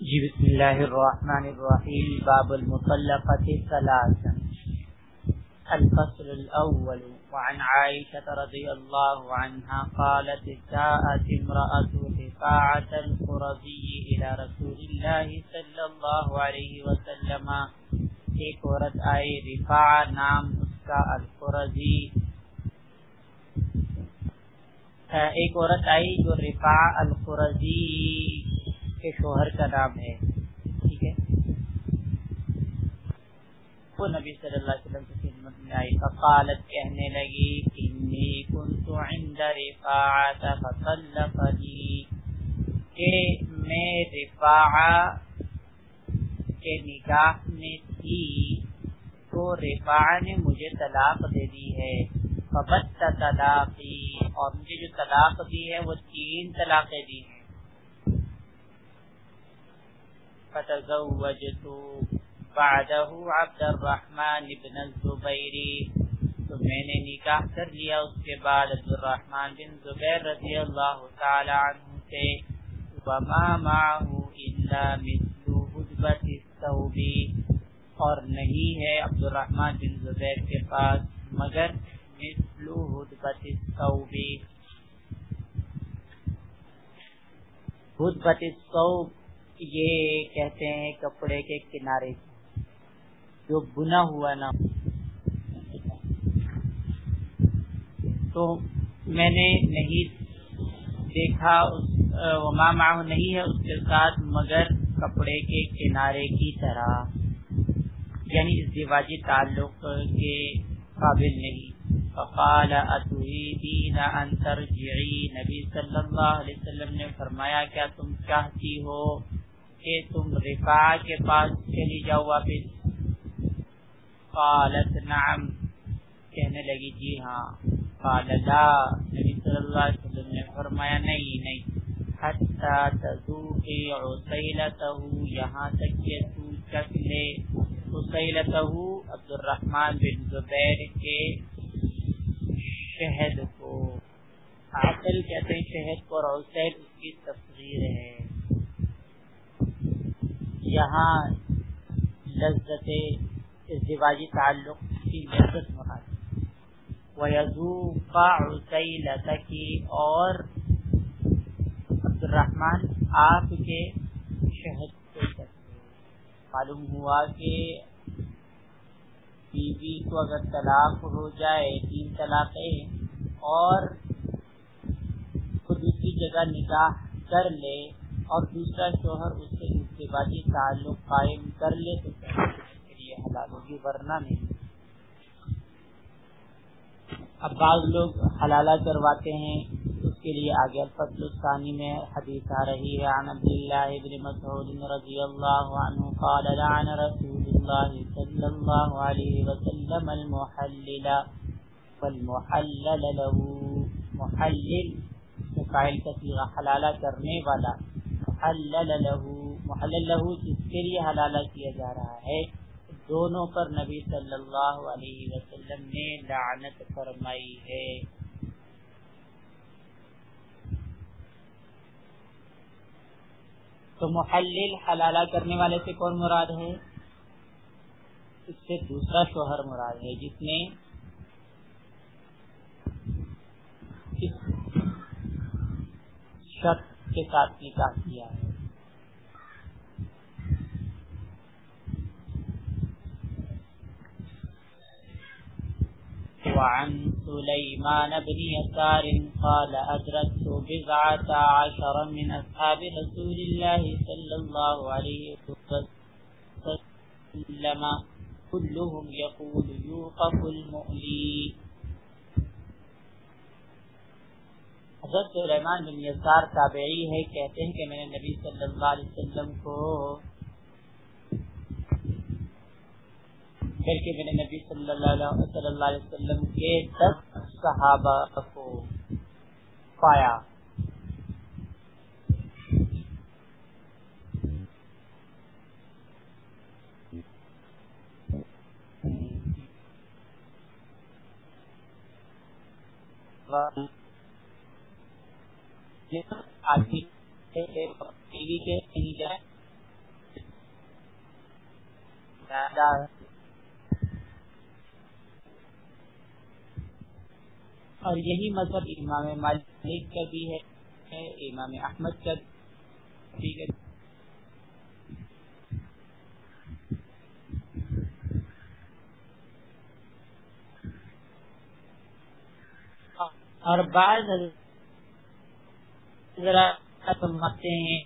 جی بسم اللہ الرحمن الرحیم، باب المطلقة ثلاثا الفصل الاول وعن عائشة رضي الله عنها قالت، جاءت امرأة رفاعة القرضي الى رسول الله صلى الله عليه وسلم. ایک عورت آئی رفاع نام اس کا القرضی ایک عورت آئی جو رفاع القرضی کے شوہر کا نام ہے۔ ٹھیک ہے۔ وہ نبی صلی اللہ علیہ وسلم کی خدمت میں آئی۔ فقالت کہنے لگی، انی کنت عند رفاعت فطلقنی کہ میں رفاع کے نگاہ میں تھی تو رفاع نے مجھے طلاق دے دی ہے۔ فبت طلاقی اور مجھے جو طلاق دی ہے، وہ تین طلاقیں دی ہیں۔ فتزوجت بعده عبد الرحمن بن الزبیر۔ تو میں نے نکاح کر لیا اس کے بعد عبد الرحمن بن زبیر رضی اللہ تعالی عنہ سے۔ وما معه الا مثل حجبت اور نہیں ہے عبد الرحمن بن زبیر کے پاس، مگر مثل حجبت الثوبی حجبت الثوب یہ کہتے ہیں کپڑے کے کنارے جو بنا ہوا نہ تو میں نے نہیں دیکھا ماں نہیں ہے اس کے ساتھ مگر کپڑے کے کنارے کی طرح یعنی اس دیواجی تعلق کے قابل نہیں۔ فقال اتريدين ان ترجعي؟ نبی صلی اللہ علیہ وسلم نے فرمایا، کیا تم چاہتی ہو کہ تم رفا کے پاس چلی جاؤ واپس؟ قالت، نعم۔ کہنے لگی جی ہاں۔ قال، لا۔ نبی صلی اللہ علیہ وسلم نے فرمایا، نہیں نہیں۔ حتی تذوقی عسیلتہو، یہاں تک کہ تو چک لے۔ عسیلتہو عبد الرحمن بن زبیر کے شہد کو۔ عسل کہتے ہیں شہد کو اور عسیل اس کی تصغیر ہے۔ یہاں لذت ازدواجی تعلق کی لذت مراد وَيَذُوقَ عُسَيْلَتَكِ اور عبد الرحمن آپ کے شہد کو معلوم ہوا کہ بیوی کو اگر طلاق ہو جائے، تین طلاقیں اور خود دوسری جگہ نکاح کر لے اور دوسرا شوہر اس سے اتباعی تعلق قائم کر لے، تو لیے حلال ہوگی، ورنہ نہیں۔ اب بعض لوگ حلالہ کرواتے ہیں، اس کے لیے آگے الفصل الثانی میں حدیث آ رہی ہے، عن عبداللہ بن مسعود رضی اللہ عنہ قال لعن رسول اللہ صلی اللہ علیہ وسلم المحلل والمحلل له محلل فائل کا صیغہ حلالہ کرنے والا، محلل له محلل له جس کے لیے حلالہ کیا جا رہا ہے، دونوں پر نبی صلی اللہ علیہ وسلم نے لعنت فرمائی ہے۔ تو محلل حلالہ کرنے والے سے کون مراد ہے؟ اس سے دوسرا شوہر مراد ہے، جس نے شخص کے ساتھ نکاح کیا ہے۔ وعن سليمان بن يسار قال أدركت بضعة عشر من أصحاب رسول الله صلى الله عليه وسلم كلهم يقول يوقف المؤلي حضرت سلیمان بن یسار تابعی ہے، کہتے ہیں کہ میں نے نبی صلی اللہ علیہ وسلم کو بلکہ میں نے نبی صلی اللہ صلی اللہ علیہ وسلم کے دس صحابہ کو پایا۔ آدمی ٹی وی کے اور یہی مذہب امام مالک کا بھی ہے، امام احمد کا بھی ہے۔ اور بعض ذرا سمجھتے ہیں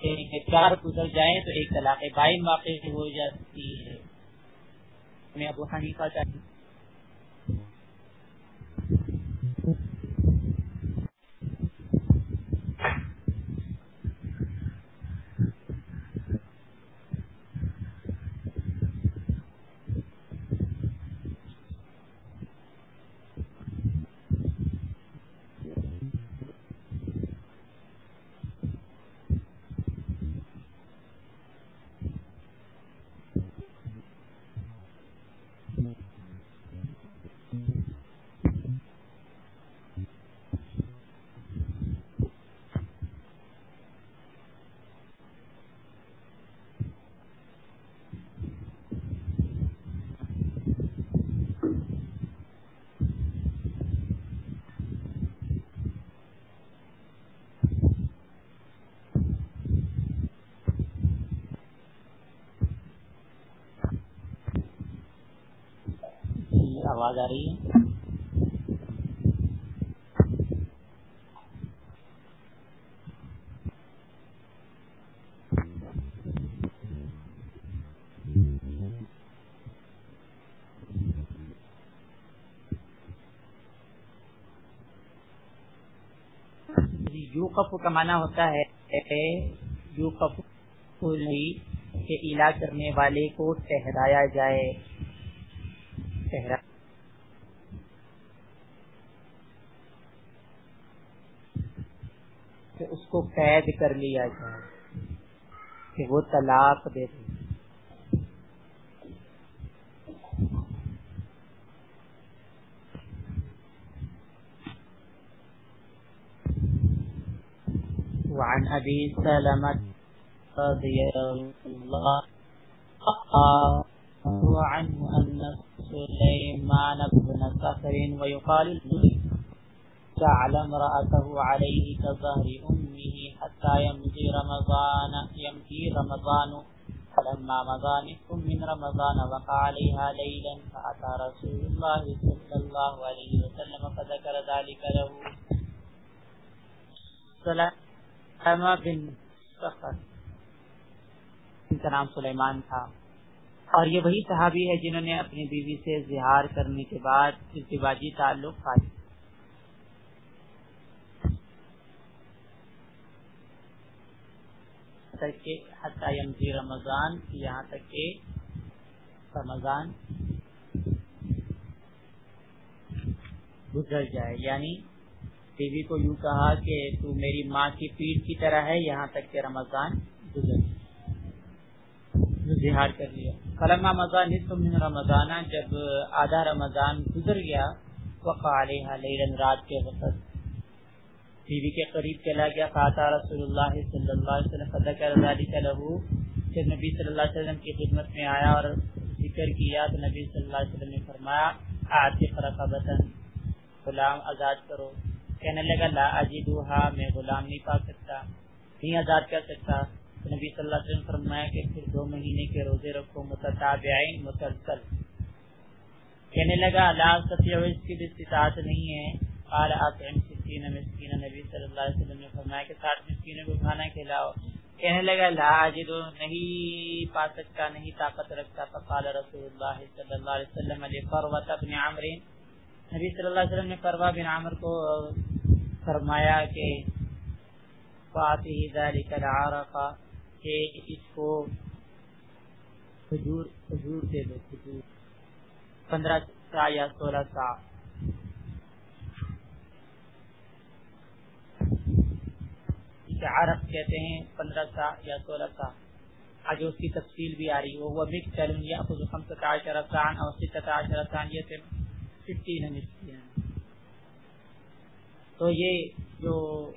کہ چار گزر جائیں تو ایک طلاق بائی واقع ہو جاتی ہے۔ میں ابو حنیفہ چاہیے آواز آ رہی ہے؟ یعنی یو کپ کمانا ہوتا ہے یو کپ کے علاج کرنے والے کو ٹہرایا جائے ٹہرا کہ اس کو قید کر لیا جائے کہ وہ طلاق دے دے۔ وعن ابي سلمة رضي الله عنه ان سليمان بن سفر ويقال جعل امرأته عليه كظهر أمه حتى يمضي رمضان يمضي رمضان. فلما مضى نصف من رمضان وقع عليها ليلا فأتى رسول الله صلى الله عليه وسلم فذكر ذلك له. سلام. بن سفر. ان کا نام سلیمان تھا. اور یہ وہی صحابی ہے جنہوں نے اپنی بیوی سے اظہار کرنے کے بعد ازدواجی تعلق خالی تک کہ حتی رمضان، یہاں تک کہ رمضان گزر جائے۔ یعنی بیوی کو یوں کہا کہ تو میری ماں کی پیٹ کی طرح ہے، یہاں تک کہ رمضان گزر زہار کر لیا۔ فلما مزان من رمضان، جب آدھا رمضان گزر گیا، وقع علیہ لیلن رات کے وقت بیوی کے قریب چلا گیا، فاتا رسول اللہ صلی اللہ علیہ وسلم، فذکر ذالک لہو پھر نبی صلی اللہ علیہ وسلم کی خدمت میں آیا اور ذکر کیا تو نبی صلی اللہ علیہ وسلم نے فرمایا آتق رقبتا، غلام آزاد کرو۔ کہنے لگا، لا اجدوہا میں غلام نہیں پا سکتا، نہیں آزاد کر سکتا۔ تو نبی صلی اللہ علیہ وسلم فرمایا کہ پھر دو مہینے کے روزے رکھو، متتابعین مسلسل کہنے لگا، لا ستیو اس کی بھی استطاعت نہیں ہے۔ قال اطعم ستین مسکین نبی صلی اللہ علیہ وسلم نے فرمایا کہ ساٹھ مسکینوں کو کھانا کھلاؤ۔ کہنے لگا، لا اجد نہیں پا سکتا نہیں، طاقت رکھتا۔ فقال رسول اللہ صلی اللہ علیہ وسلم علی فروت ابن عمر۔ نبی صلی اللہ علیہ وسلم نے فروا بن عمر کو فرمایا کہ، فاتی ذالک العرق کہ اس کو حضور حضور دے دو حضور پندرہ سا یا سولہ سا۔ اسے عرب کہتے ہیں، پندرہ سا یا سولہ سا۔ آج اس کی تفصیل بھی آ رہی ہے۔ وہ یا سان، اور سان، یہ ففٹین تو یہ جو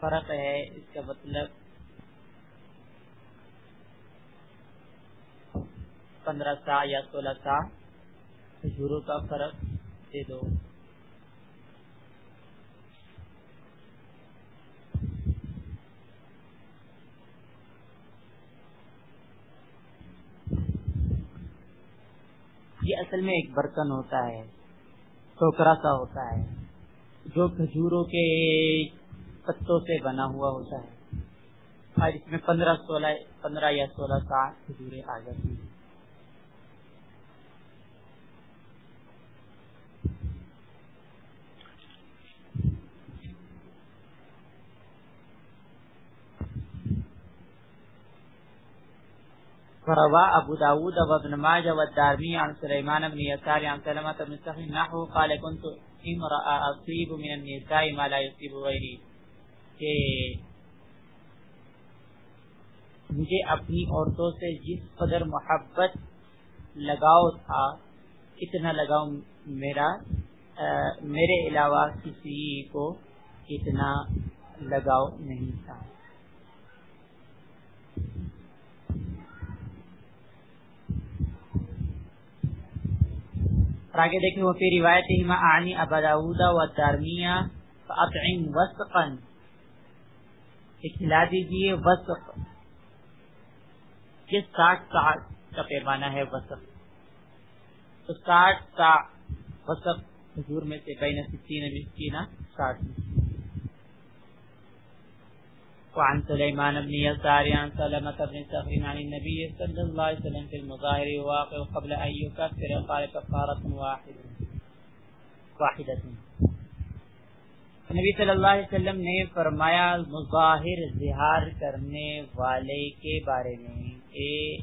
فرق ہے، اس کا مطلب پندرہ سا یا سولہ سا کھجوروں کا فرق دے دو۔ یہ اصل میں ایک برتن ہوتا ہے، ٹوکرا سا ہوتا ہے، جو کھجوروں کے پتوں سے بنا ہوا ہوتا ہے۔ اور اس میں پندرہ سولہ، پندرہ یا سولہ سات کھجورے آ جاتی ہیں۔ فروا ابو داود وابن ماجه والدارمي عن سليمان بن يسار عن سلمة بن سخر نحو قال، كنت امرأ اصيب من النساء ما لا يصيب غيري. کہ مجھے اپنی عورتوں سے جس قدر محبت لگاؤ تھا، اتنا لگاؤ میرا میرے علاوہ کسی کو اتنا لگاؤ نہیں تھا۔ اور آگے دیکھیں، وہ پھر روایت ہی آنی ابادا و دارمیا اطعم وسقا کھلا دیجیے وسق یہ ساٹھ سا کا پیمانہ ہے وسق تو ساٹھ سا وسق حضور میں سے بین ستین مسکینہ ساٹھ مسکینہ وعن سليمان بن يسار عن سلمة بن سخر عن النبي صلى الله عليه وسلم في المظاهر واقع قبل أن يكفر قال كفارة واحدة. واحدة. نبی صلی اللہ علیہ وسلم نے فرمایا، مظاہر زہار کرنے والے کے بارے میں کہ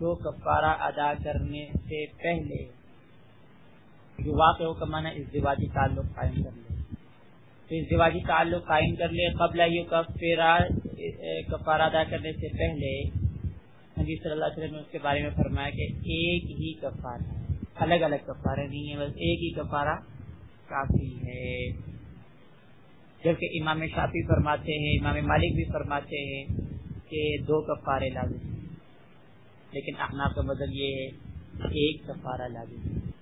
جو کفارہ ادا کرنے سے پہلے، جو واقع کا معنی اس دیواجی تعلق قائم کر لے کرنے ازدواجی تعلق قائم کر لے قبل کفارہ ادا کرنے سے پہلے۔ نبی صلی اللہ علیہ وسلم نے اس کے بارے میں فرمایا کہ ایک ہی کفارہ الگ الگ کفارہ نہیں ہے بس ایک ہی کفارہ کافی ہے۔ جبکہ امام شافی فرماتے ہیں، امام مالک بھی فرماتے ہیں کہ دو کفارے لازم لیکن احناف کا مطلب یہ ہے ایک کفارہ لازم ہے۔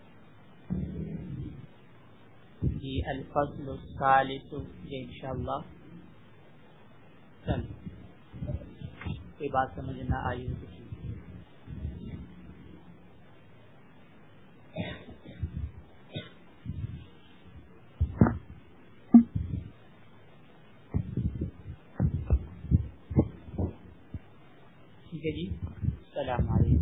جی الفصل الثالث. یہ انشاءاللہ. چل کوئی بات سمجھ نہ آئی ہو ٹھیک ہے جی. السلام علیکم.